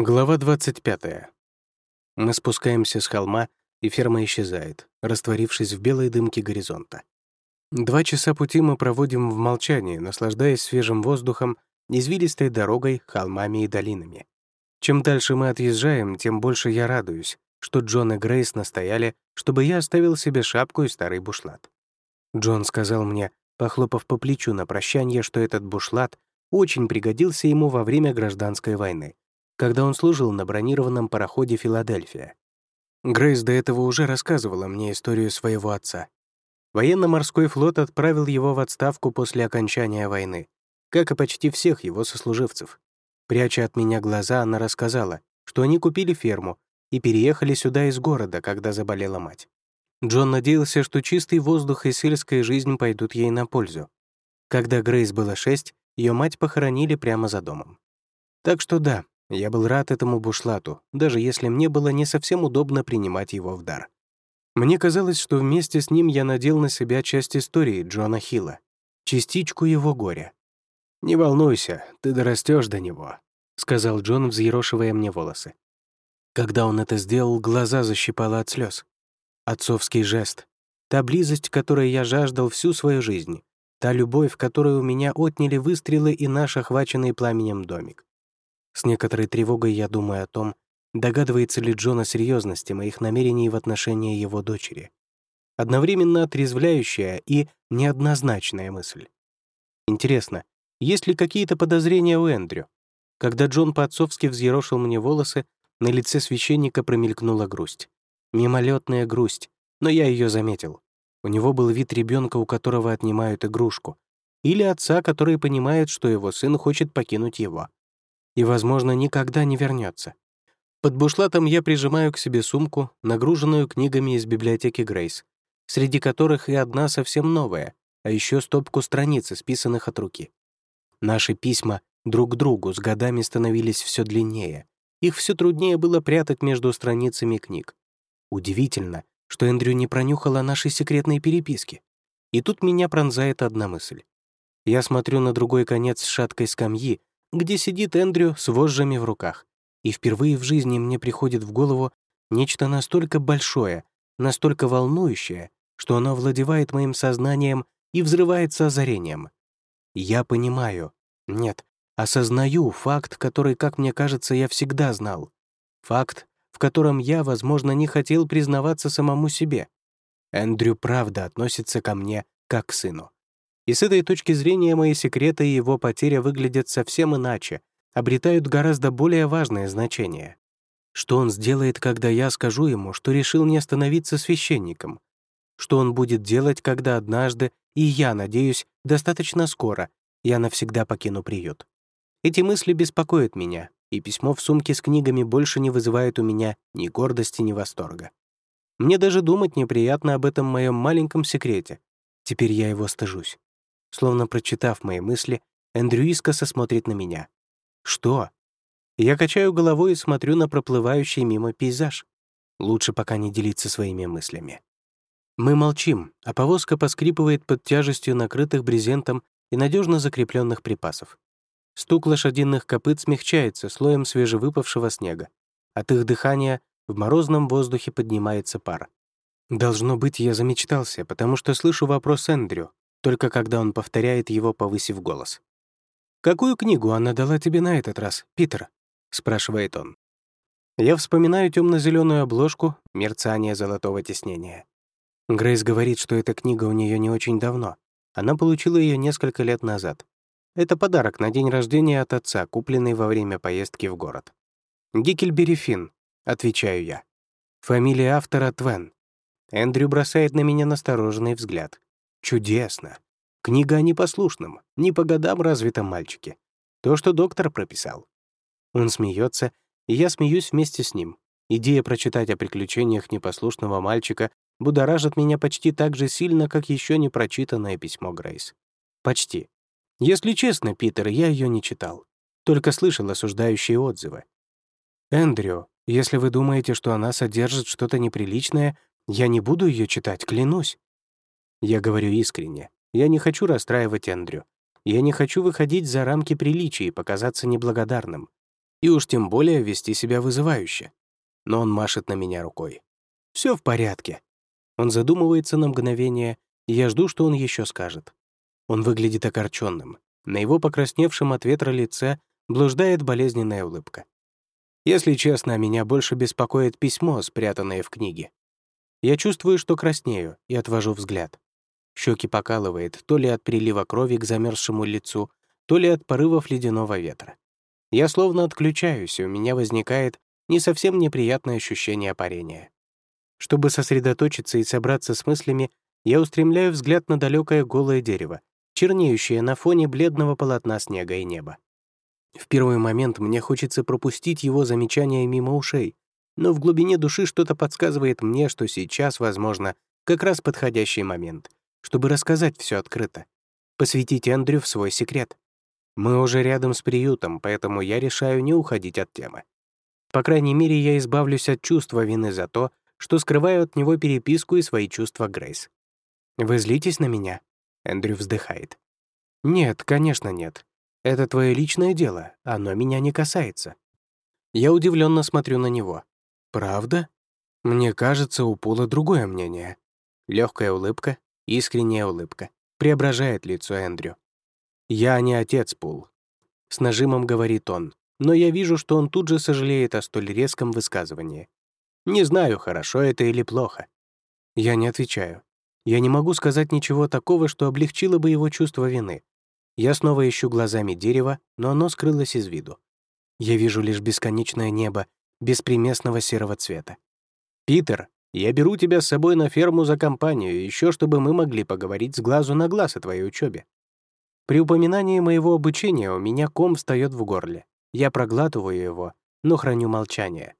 Глава 25. Мы спускаемся с холма, и ферма исчезает, растворившись в белой дымке горизонта. Два часа пути мы проводим в молчании, наслаждаясь свежим воздухом, извилистой дорогой, холмами и долинами. Чем дальше мы отъезжаем, тем больше я радуюсь, что Джон и Грейс настояли, чтобы я оставил себе шапку и старый бушлат. Джон сказал мне, похлопав по плечу на прощание, что этот бушлат очень пригодился ему во время гражданской войны, когда он служил на бронированном пароходе «Филадельфия». Грейс до этого уже рассказывала мне историю своего отца. Военно-морской флот отправил его в отставку после окончания войны, как и почти всех его сослуживцев. Пряча от меня глаза, она рассказала, что они купили ферму и переехали сюда из города, когда заболела мать. Джон надеялся, что чистый воздух и сельская жизнь пойдут ей на пользу. Когда Грейс было шесть, ее мать похоронили прямо за домом. Так что да, я был рад этому бушлату, даже если мне было не совсем удобно принимать его в дар. Мне казалось, что вместе с ним я надел на себя часть истории Джона Хилла, частичку его горя. «Не волнуйся, ты дорастешь до него», — сказал Джон, взъерошивая мне волосы. Когда он это сделал, глаза защипало от слез. Отцовский жест, та близость, которой я жаждал всю свою жизнь, та любовь, которую у меня отняли выстрелы и наш охваченный пламенем домик. С некоторой тревогой я думаю о том, догадывается ли Джон о серьезности моих намерений в отношении его дочери. Одновременно отрезвляющая и неоднозначная мысль. Интересно, есть ли какие-то подозрения у Эндрю? Когда Джон по-отцовски взъерошил мне волосы, на лице священника промелькнула грусть. Мимолетная грусть, но я ее заметил. У него был вид ребенка, у которого отнимают игрушку, или отца, который понимает, что его сын хочет покинуть его и, возможно, никогда не вернется. Под бушлатом я прижимаю к себе сумку, нагруженную книгами из библиотеки Грейс, среди которых и одна совсем новая, а еще стопку страниц, списанных от руки. Наши письма друг к другу с годами становились все длиннее. Их все труднее было прятать между страницами книг. Удивительно, что Эндрю не пронюхал о нашей секретной переписке. И тут меня пронзает одна мысль. Я смотрю на другой конец шаткой скамьи, где сидит Эндрю с вожжами в руках. И впервые в жизни мне приходит в голову нечто настолько большое, настолько волнующее, что оно овладевает моим сознанием и взрывается озарением. Я понимаю, нет, осознаю факт, который, как мне кажется, я всегда знал. Факт, в котором я, возможно, не хотел признаваться самому себе. Эндрю правда относится ко мне как к сыну. И с этой точки зрения мои секреты и его потеря выглядят совсем иначе, обретают гораздо более важное значение. Что он сделает, когда я скажу ему, что решил не становиться священником? Что он будет делать, когда однажды, и я, надеюсь, достаточно скоро, я навсегда покину приют? Эти мысли беспокоят меня, и письмо в сумке с книгами больше не вызывает у меня ни гордости, ни восторга. Мне даже думать неприятно об этом моем маленьком секрете. Теперь я его стыжусь. Словно прочитав мои мысли, Эндрю искоса смотрит на меня. «Что?» Я качаю головой и смотрю на проплывающий мимо пейзаж. Лучше пока не делиться своими мыслями. Мы молчим, а повозка поскрипывает под тяжестью накрытых брезентом и надежно закрепленных припасов. Стук лошадиных копыт смягчается слоем свежевыпавшего снега. От их дыхания в морозном воздухе поднимается пар. Должно быть, я замечтался, потому что слышу вопрос Эндрю, только когда он повторяет его, повысив голос. «Какую книгу она дала тебе на этот раз, Питер?» — спрашивает он. Я вспоминаю темно зеленую обложку, мерцание золотого тиснения. Грейс говорит, что эта книга у нее не очень давно. Она получила ее несколько лет назад. Это подарок на день рождения от отца, купленный во время поездки в город. «Гикельбери Финн», — отвечаю я. Фамилия автора Твен. Эндрю бросает на меня настороженный взгляд. Чудесно. Книга о непослушном, не по годам развитом мальчике. То, что доктор прописал. Он смеется, и я смеюсь вместе с ним. Идея прочитать о приключениях непослушного мальчика будоражит меня почти так же сильно, как еще не прочитанное письмо Грейс. Почти. Если честно, Питер, я ее не читал. Только слышал осуждающие отзывы. «Эндрю, если вы думаете, что она содержит что-то неприличное, я не буду ее читать, клянусь. Я говорю искренне. Я не хочу расстраивать Эндрю. Я не хочу выходить за рамки приличия и показаться неблагодарным. И уж тем более вести себя вызывающе. Но он машет на меня рукой. Все в порядке. Он задумывается на мгновение, и я жду, что он еще скажет. Он выглядит окорченным. На его покрасневшем от ветра лице блуждает болезненная улыбка. Если честно, меня больше беспокоит письмо, спрятанное в книге. Я чувствую, что краснею, и отвожу взгляд. Щеки покалывает то ли от прилива крови к замерзшему лицу, то ли от порывов ледяного ветра. Я словно отключаюсь, и у меня возникает не совсем неприятное ощущение парения. Чтобы сосредоточиться и собраться с мыслями, я устремляю взгляд на далекое голое дерево, чернеющее на фоне бледного полотна снега и неба. В первый момент мне хочется пропустить его замечания мимо ушей, но в глубине души что-то подсказывает мне, что сейчас, возможно, как раз подходящий момент, чтобы рассказать все открыто, посвятить Эндрю в свой секрет. Мы уже рядом с приютом, поэтому я решаю не уходить от темы. По крайней мере, я избавлюсь от чувства вины за то, что скрываю от него переписку и свои чувства Грейс. «Вы злитесь на меня?» Эндрю вздыхает. «Нет, конечно, нет. Это твое личное дело, оно меня не касается». Я удивленно смотрю на него. «Правда? Мне кажется, у Пула другое мнение». Легкая улыбка, искренняя улыбка, преображает лицо Эндрю. «Я не отец, Пул», — с нажимом говорит он, но я вижу, что он тут же сожалеет о столь резком высказывании. Не знаю, хорошо это или плохо. Я не отвечаю. Я не могу сказать ничего такого, что облегчило бы его чувство вины. Я снова ищу глазами дерево, но оно скрылось из виду. Я вижу лишь бесконечное небо беспримесного серого цвета. «Питер, я беру тебя с собой на ферму за компанию, еще чтобы мы могли поговорить с глазу на глаз о твоей учебе. При упоминании моего обучения у меня ком встает в горле. Я проглатываю его, но храню молчание.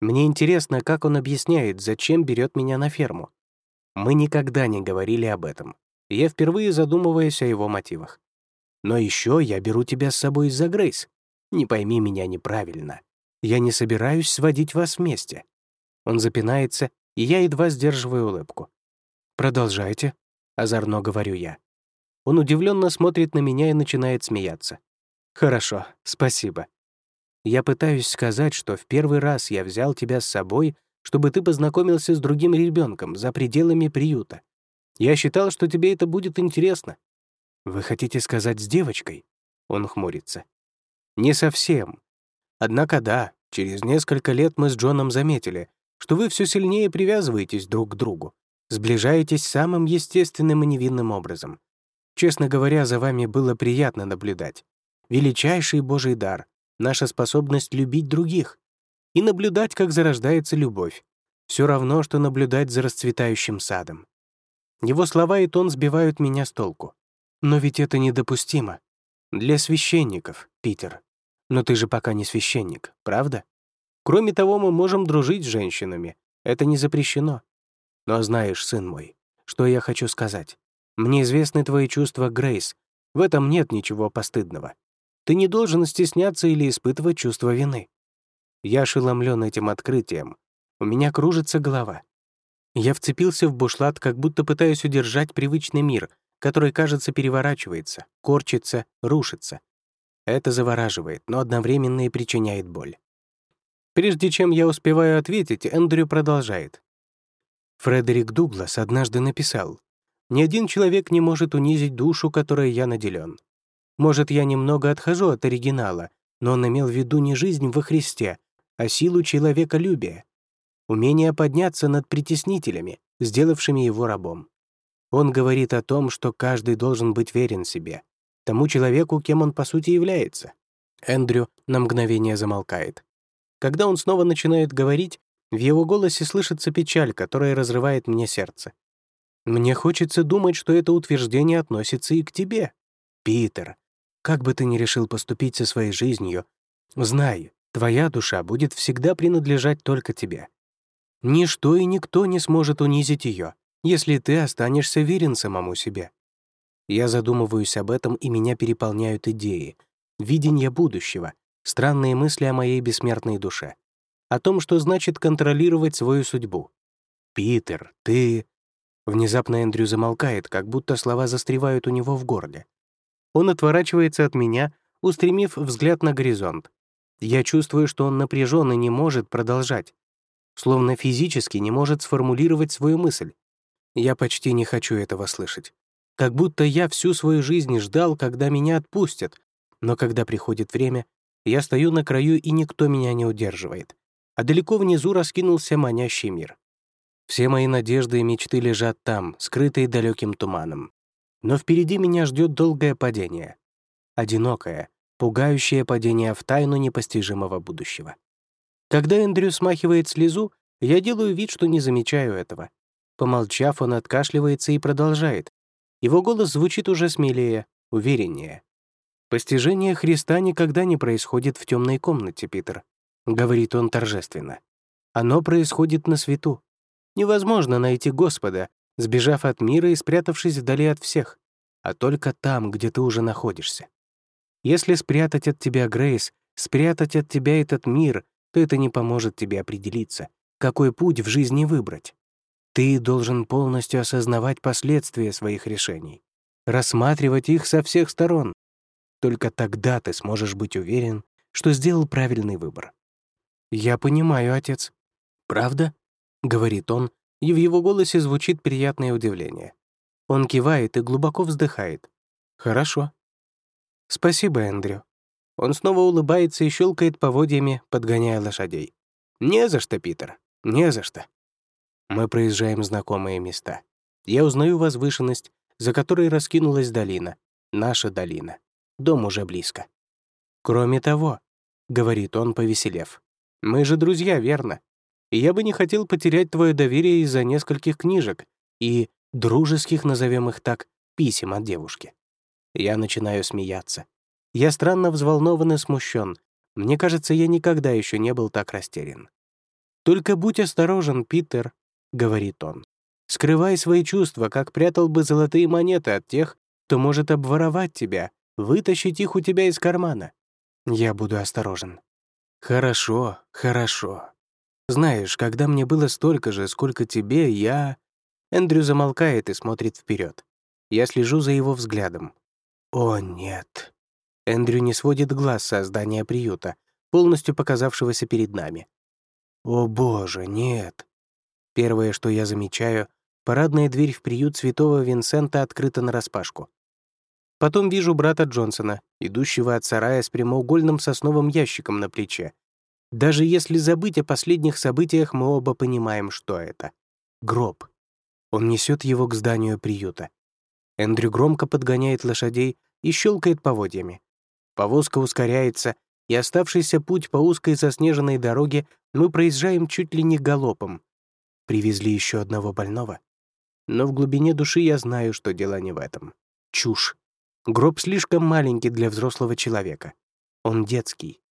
Мне интересно, как он объясняет, зачем берет меня на ферму. Мы никогда не говорили об этом. Я впервые задумываюсь о его мотивах. Но еще я беру тебя с собой из-за Грейс. Не пойми меня неправильно. Я не собираюсь сводить вас вместе». Он запинается, и я едва сдерживаю улыбку. «Продолжайте», — озорно говорю я. Он удивленно смотрит на меня и начинает смеяться. «Хорошо, спасибо. Я пытаюсь сказать, что в первый раз я взял тебя с собой, чтобы ты познакомился с другим ребенком за пределами приюта. Я считал, что тебе это будет интересно». «Вы хотите сказать с девочкой?» Он хмурится. «Не совсем. Однако да, через несколько лет мы с Джоном заметили, что вы все сильнее привязываетесь друг к другу, сближаетесь самым естественным и невинным образом. Честно говоря, за вами было приятно наблюдать. Величайший Божий дар — наша способность любить других и наблюдать, как зарождается любовь. Все равно, что наблюдать за расцветающим садом. Его слова и тон сбивают меня с толку. Но ведь это недопустимо. Для священников, Питер. Но ты же пока не священник, правда? Кроме того, мы можем дружить с женщинами. Это не запрещено. Но знаешь, сын мой, что я хочу сказать? Мне известны твои чувства, Грейс. В этом нет ничего постыдного. Ты не должен стесняться или испытывать чувство вины. Я ошеломлен этим открытием. У меня кружится голова. Я вцепился в бушлат, как будто пытаюсь удержать привычный мир, который, кажется, переворачивается, корчится, рушится. Это завораживает, но одновременно и причиняет боль. Прежде чем я успеваю ответить, Эндрю продолжает. Фредерик Дуглас однажды написал, «Ни один человек не может унизить душу, которой я наделен. Может, я немного отхожу от оригинала, но он имел в виду не жизнь во Христе, а силу человеколюбия, умение подняться над притеснителями, сделавшими его рабом. Он говорит о том, что каждый должен быть верен себе, тому человеку, кем он по сути является. Эндрю на мгновение замолкает. Когда он снова начинает говорить, в его голосе слышится печаль, которая разрывает мне сердце. Мне хочется думать, что это утверждение относится и к тебе. Питер, как бы ты ни решил поступить со своей жизнью, знай, твоя душа будет всегда принадлежать только тебе. Ничто и никто не сможет унизить ее, если ты останешься верен самому себе. Я задумываюсь об этом, и меня переполняют идеи, видения будущего, странные мысли о моей бессмертной душе, о том, что значит контролировать свою судьбу. «Питер, ты...» Внезапно Эндрю замолкает, как будто слова застревают у него в горле. Он отворачивается от меня, устремив взгляд на горизонт. Я чувствую, что он напряжен и не может продолжать. Словно физически не может сформулировать свою мысль. Я почти не хочу этого слышать. Как будто я всю свою жизнь ждал, когда меня отпустят. Но когда приходит время, я стою на краю, и никто меня не удерживает. А далеко внизу раскинулся манящий мир. Все мои надежды и мечты лежат там, скрытые далеким туманом. Но впереди меня ждет долгое падение. Одинокое, пугающее падение в тайну непостижимого будущего. Когда Эндрю смахивает слезу, я делаю вид, что не замечаю этого. Помолчав, он откашливается и продолжает. Его голос звучит уже смелее, увереннее. «Постижение Христа никогда не происходит в темной комнате, Питер», — говорит он торжественно. «Оно происходит на свету. Невозможно найти Господа, сбежав от мира и спрятавшись вдали от всех, а только там, где ты уже находишься. Если спрятать от тебя Грейс, спрятать от тебя этот мир, то это не поможет тебе определиться, какой путь в жизни выбрать. Ты должен полностью осознавать последствия своих решений, рассматривать их со всех сторон. Только тогда ты сможешь быть уверен, что сделал правильный выбор. «Я понимаю, отец». «Правда?» — говорит он, и в его голосе звучит приятное удивление. Он кивает и глубоко вздыхает. «Хорошо». «Спасибо, Эндрю». Он снова улыбается и щелкает поводьями, подгоняя лошадей. «Не за что, Питер, не за что». Мы проезжаем знакомые места. Я узнаю возвышенность, за которой раскинулась долина. Наша долина. Дом уже близко. «Кроме того», — говорит он, повеселев, — «мы же друзья, верно? Я бы не хотел потерять твое доверие из-за нескольких книжек и дружеских, назовем их так, писем от девушки». Я начинаю смеяться. Я странно взволнован и смущен. Мне кажется, я никогда еще не был так растерян. «Только будь осторожен, Питер», — говорит он. «Скрывай свои чувства, как прятал бы золотые монеты от тех, кто может обворовать тебя, вытащить их у тебя из кармана. Я буду осторожен». «Хорошо, хорошо. Знаешь, когда мне было столько же, сколько тебе, я...» Эндрю замолкает и смотрит вперед. Я слежу за его взглядом. «О, нет». Эндрю не сводит глаз со здания приюта, полностью показавшегося перед нами. «О, боже, нет. Первое, что я замечаю, парадная дверь в приют святого Винсента открыта нараспашку. Потом вижу брата Джонсона, идущего от сарая с прямоугольным сосновым ящиком на плече. Даже если забыть о последних событиях, мы оба понимаем, что это. Гроб. Он несет его к зданию приюта. Эндрю громко подгоняет лошадей и щелкает поводьями. Повозка ускоряется, и оставшийся путь по узкой заснеженной дороге мы проезжаем чуть ли не галопом, Привезли еще одного больного? Но в глубине души я знаю, что дело не в этом. Чушь. Гроб слишком маленький для взрослого человека. Он детский.